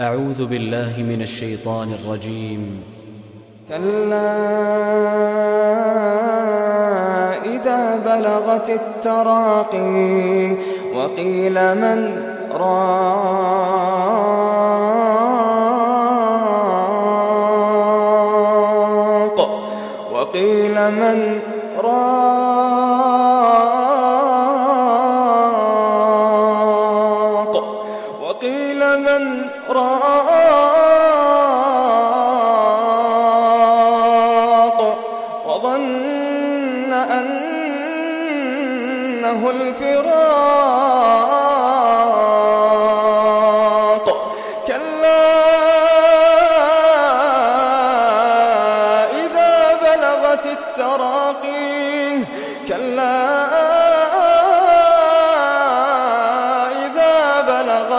أعوذ بالله من الشيطان الرجيم. كلا إذا بلغت التراقي وقيل من راق وقيل من راق وقيل من راق وظن أنه الفراق كلا إذا بلغت التراقي كلا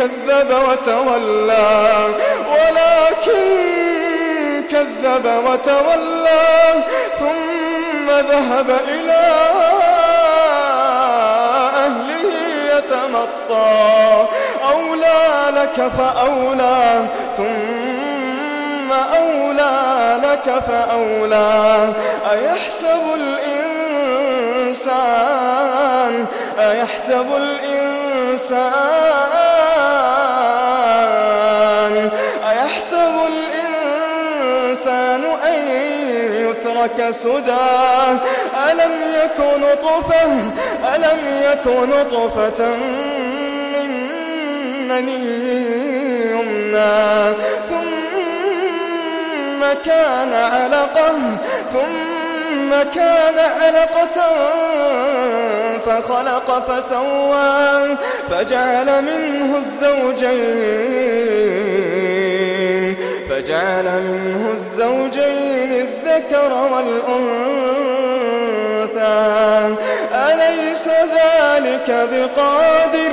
كذب وتولى ولكن كذب وتولى ثم ذهب إلى أهله يتمطى. أولى لك فأولى ثم أولى لك فأولى. أيحسب الإنسان أيحسب الإنسان أيحسب الإنسان أن يترك سدى؟ ألم يكن طفة ألم يكن طفة من مني يمنى؟ ثم كان علقة ثم كان علقة فخلق فسوى فجعل منه الزوجين فجعل منه الزوجين الذكر والأنثى. أليس ذلك بقادر